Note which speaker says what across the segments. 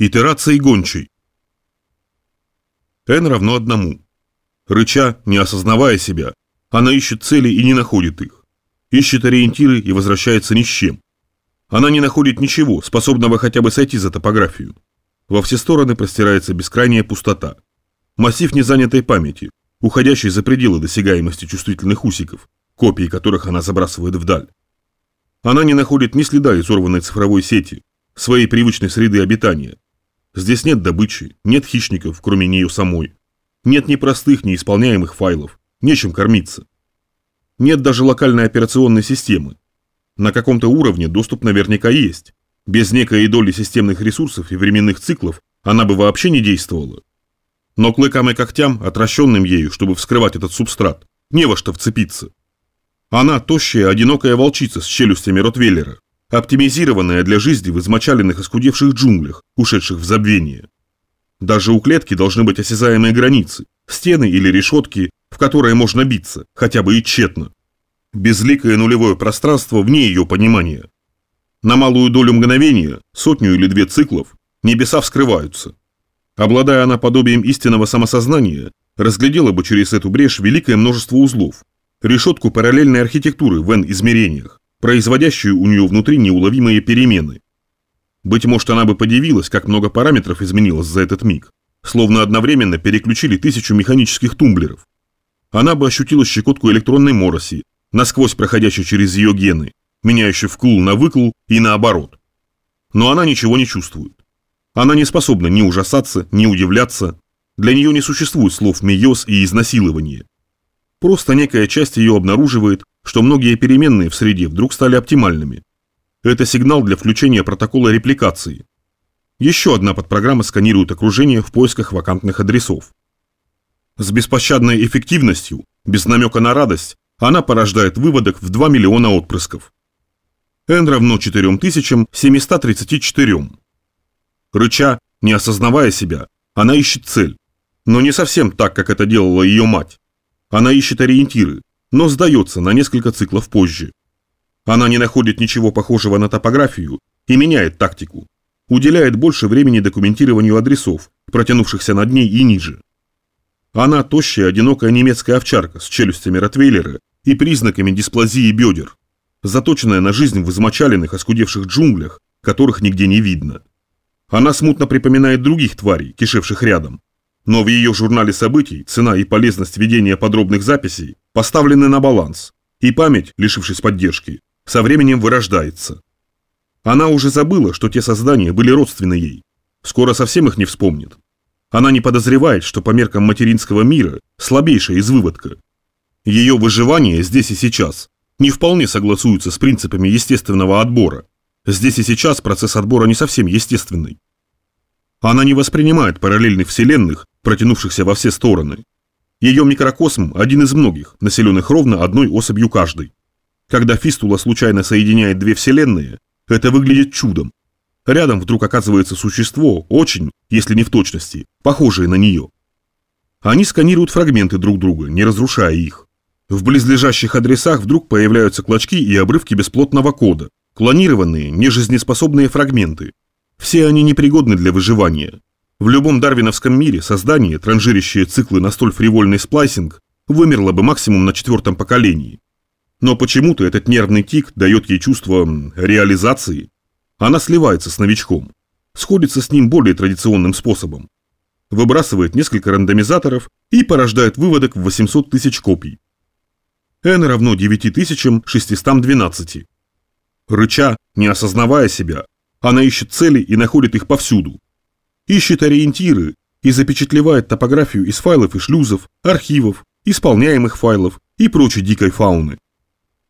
Speaker 1: Итерацией гончей. n равно одному. Рыча, не осознавая себя, она ищет цели и не находит их. Ищет ориентиры и возвращается ни с чем. Она не находит ничего, способного хотя бы сойти за топографию. Во все стороны простирается бескрайняя пустота. Массив незанятой памяти, уходящий за пределы досягаемости чувствительных усиков, копии которых она забрасывает вдаль. Она не находит ни следа изорванной цифровой сети, своей привычной среды обитания, Здесь нет добычи, нет хищников, кроме нее самой. Нет ни простых, ни исполняемых файлов, нечем кормиться. Нет даже локальной операционной системы. На каком-то уровне доступ наверняка есть. Без некой доли системных ресурсов и временных циклов она бы вообще не действовала. Но клыкам и когтям, отращенным ею, чтобы вскрывать этот субстрат, не во что вцепиться. Она тощая, одинокая волчица с челюстями Ротвейлера, оптимизированная для жизни в измочаленных и скудевших джунглях, ушедших в забвение. Даже у клетки должны быть осязаемые границы, стены или решетки, в которые можно биться, хотя бы и тщетно. Безликое нулевое пространство вне ее понимания. На малую долю мгновения, сотню или две циклов, небеса вскрываются. Обладая она подобием истинного самосознания, разглядела бы через эту брешь великое множество узлов, решетку параллельной архитектуры в N-измерениях, производящую у нее внутри неуловимые перемены. Быть может, она бы подивилась, как много параметров изменилось за этот миг, словно одновременно переключили тысячу механических тумблеров. Она бы ощутила щекотку электронной мороси, насквозь проходящей через ее гены, меняющей вкл на выкл и наоборот. Но она ничего не чувствует. Она не способна ни ужасаться, ни удивляться. Для нее не существует слов «мейоз» и «изнасилование». Просто некая часть ее обнаруживает, что многие переменные в среде вдруг стали оптимальными. Это сигнал для включения протокола репликации. Еще одна подпрограмма сканирует окружение в поисках вакантных адресов. С беспощадной эффективностью, без намека на радость, она порождает выводок в 2 миллиона отпрысков. n равно 4734. Рыча, не осознавая себя, она ищет цель. Но не совсем так, как это делала ее мать. Она ищет ориентиры, но сдается на несколько циклов позже. Она не находит ничего похожего на топографию и меняет тактику. Уделяет больше времени документированию адресов, протянувшихся над ней и ниже. Она тощая, одинокая немецкая овчарка с челюстями ротвейлера и признаками дисплазии бедер, заточенная на жизнь в измочаленных, оскудевших джунглях, которых нигде не видно. Она смутно припоминает других тварей, кишевших рядом, но в ее журнале событий цена и полезность ведения подробных записей поставлены на баланс, и память, лишившись поддержки, со временем вырождается. Она уже забыла, что те создания были родственны ей. Скоро совсем их не вспомнит. Она не подозревает, что по меркам материнского мира слабейшая из выводка. Ее выживание здесь и сейчас не вполне согласуется с принципами естественного отбора. Здесь и сейчас процесс отбора не совсем естественный. Она не воспринимает параллельных вселенных протянувшихся во все стороны. Ее микрокосм – один из многих, населенных ровно одной особью каждой. Когда фистула случайно соединяет две вселенные, это выглядит чудом. Рядом вдруг оказывается существо, очень, если не в точности, похожее на нее. Они сканируют фрагменты друг друга, не разрушая их. В близлежащих адресах вдруг появляются клочки и обрывки бесплотного кода, клонированные, нежизнеспособные фрагменты. Все они непригодны для выживания, в любом дарвиновском мире создание, транжирящее циклы на столь фривольный сплайсинг, вымерло бы максимум на четвертом поколении. Но почему-то этот нервный тик дает ей чувство реализации. Она сливается с новичком, сходится с ним более традиционным способом. Выбрасывает несколько рандомизаторов и порождает выводок в 800 тысяч копий. n равно 9612. Рыча, не осознавая себя, она ищет цели и находит их повсюду ищет ориентиры и запечатлевает топографию из файлов и шлюзов, архивов, исполняемых файлов и прочей дикой фауны.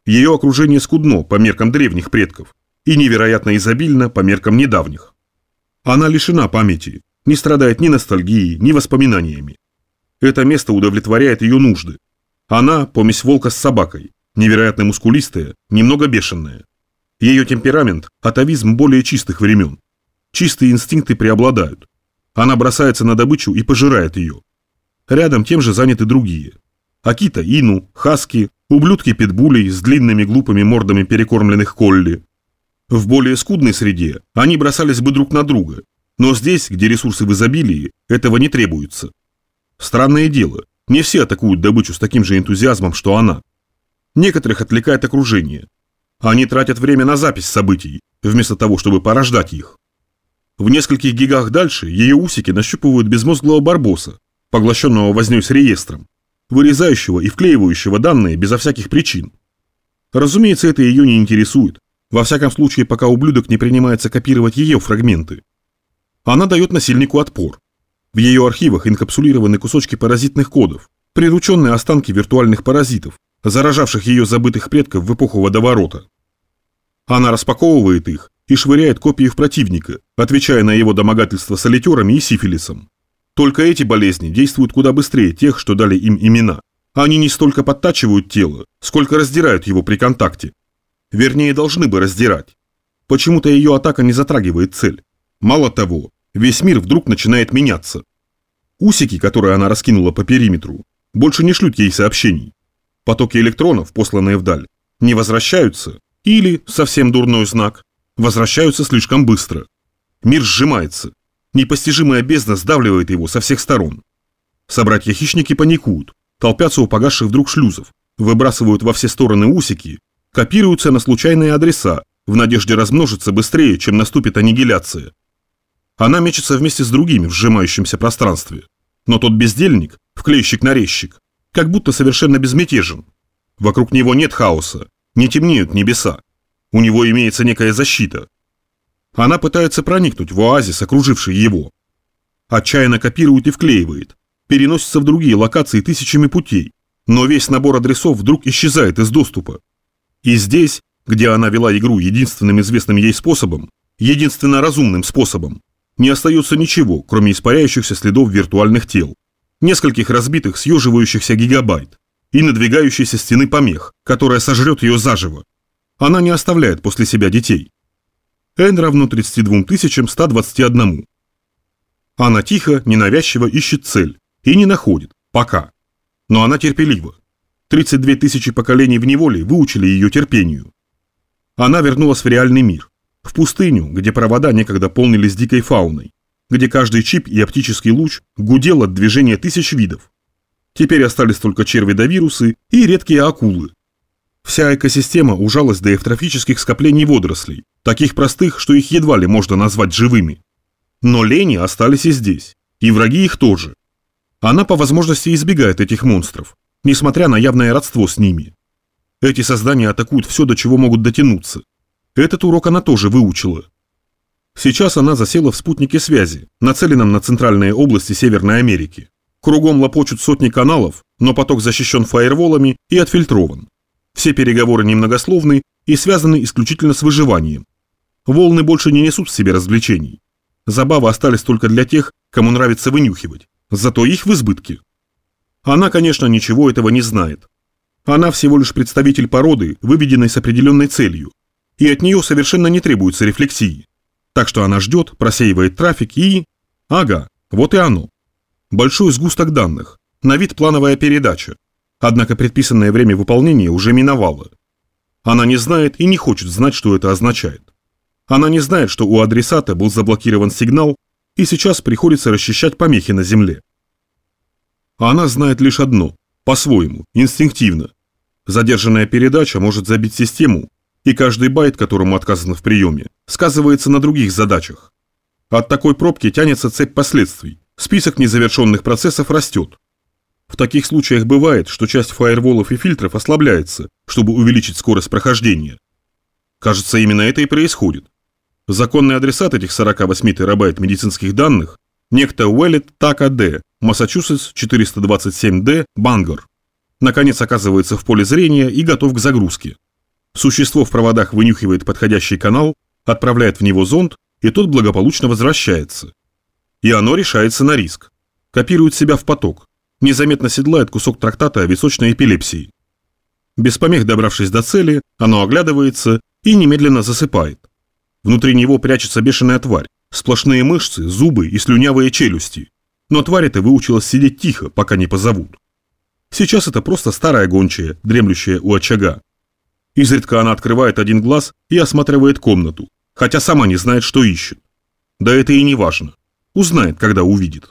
Speaker 1: Ее окружение скудно по меркам древних предков и невероятно изобильно по меркам недавних. Она лишена памяти, не страдает ни ностальгией, ни воспоминаниями. Это место удовлетворяет ее нужды. Она – помесь волка с собакой, невероятно мускулистая, немного бешеная. Ее темперамент – атовизм более чистых времен. Чистые инстинкты преобладают. Она бросается на добычу и пожирает ее. Рядом тем же заняты другие. Акита Ину, Хаски, ублюдки питбулей с длинными глупыми мордами перекормленных колли. В более скудной среде они бросались бы друг на друга. Но здесь, где ресурсы в изобилии, этого не требуется. Странное дело, не все атакуют добычу с таким же энтузиазмом, что она. Некоторых отвлекает окружение. Они тратят время на запись событий, вместо того, чтобы порождать их. В нескольких гигах дальше ее усики нащупывают безмозглого барбоса, поглощенного вознёй с реестром, вырезающего и вклеивающего данные безо всяких причин. Разумеется, это ее не интересует, во всяком случае, пока ублюдок не принимается копировать ее фрагменты. Она дает насильнику отпор. В ее архивах инкапсулированы кусочки паразитных кодов, прирученные останки виртуальных паразитов, заражавших ее забытых предков в эпоху водоворота. Она распаковывает их и швыряет копии в противника, отвечая на его домогательства солитерами и сифилисом. Только эти болезни действуют куда быстрее тех, что дали им имена. Они не столько подтачивают тело, сколько раздирают его при контакте. Вернее, должны бы раздирать. Почему-то ее атака не затрагивает цель. Мало того, весь мир вдруг начинает меняться. Усики, которые она раскинула по периметру, больше не шлют ей сообщений. Потоки электронов, посланные вдаль, не возвращаются или, совсем дурной знак, возвращаются слишком быстро. Мир сжимается. Непостижимая бездна сдавливает его со всех сторон. Собратья-хищники паникуют, толпятся у погасших вдруг шлюзов, выбрасывают во все стороны усики, копируются на случайные адреса, в надежде размножиться быстрее, чем наступит аннигиляция. Она мечется вместе с другими в сжимающемся пространстве. Но тот бездельник, вклейщик-нарезчик, как будто совершенно безмятежен. Вокруг него нет хаоса, не темнеют небеса. У него имеется некая защита. Она пытается проникнуть в оазис, окруживший его. Отчаянно копирует и вклеивает, переносится в другие локации тысячами путей, но весь набор адресов вдруг исчезает из доступа. И здесь, где она вела игру единственным известным ей способом, единственно разумным способом, не остается ничего, кроме испаряющихся следов виртуальных тел, нескольких разбитых съеживающихся гигабайт и надвигающейся стены помех, которая сожрет ее заживо. Она не оставляет после себя детей. n равно 32 121. Она тихо, ненавязчиво ищет цель и не находит, пока. Но она терпелива. 32 тысячи поколений в неволе выучили ее терпению. Она вернулась в реальный мир, в пустыню, где провода некогда полнились дикой фауной, где каждый чип и оптический луч гудел от движения тысяч видов. Теперь остались только черви да вирусы и редкие акулы, Вся экосистема ужалась до эвтрофических скоплений водорослей, таких простых, что их едва ли можно назвать живыми. Но лени остались и здесь, и враги их тоже. Она по возможности избегает этих монстров, несмотря на явное родство с ними. Эти создания атакуют все, до чего могут дотянуться. Этот урок она тоже выучила. Сейчас она засела в спутнике связи, нацеленном на центральные области Северной Америки. Кругом лопочут сотни каналов, но поток защищен фаерволами и отфильтрован. Все переговоры немногословны и связаны исключительно с выживанием. Волны больше не несут в себе развлечений. Забавы остались только для тех, кому нравится вынюхивать, зато их в избытке. Она, конечно, ничего этого не знает. Она всего лишь представитель породы, выведенной с определенной целью, и от нее совершенно не требуется рефлексии. Так что она ждет, просеивает трафик и... Ага, вот и оно. Большой сгусток данных, на вид плановая передача, Однако предписанное время выполнения уже миновало. Она не знает и не хочет знать, что это означает. Она не знает, что у адресата был заблокирован сигнал, и сейчас приходится расчищать помехи на земле. она знает лишь одно, по-своему, инстинктивно. Задержанная передача может забить систему, и каждый байт, которому отказано в приеме, сказывается на других задачах. От такой пробки тянется цепь последствий, список незавершенных процессов растет. В таких случаях бывает, что часть фаерволов и фильтров ослабляется, чтобы увеличить скорость прохождения. Кажется, именно это и происходит. Законный адресат этих 48 терабайт медицинских данных – некто Уэллет Така Д, Массачусетс 427Д, Бангор. Наконец оказывается в поле зрения и готов к загрузке. Существо в проводах вынюхивает подходящий канал, отправляет в него зонд, и тот благополучно возвращается. И оно решается на риск. Копирует себя в поток незаметно седлает кусок трактата о височной эпилепсии. Без помех добравшись до цели, оно оглядывается и немедленно засыпает. Внутри него прячется бешеная тварь, сплошные мышцы, зубы и слюнявые челюсти. Но тварь эта выучилась сидеть тихо, пока не позовут. Сейчас это просто старая гончая, дремлющая у очага. Изредка она открывает один глаз и осматривает комнату, хотя сама не знает, что ищет. Да это и не важно. Узнает, когда увидит.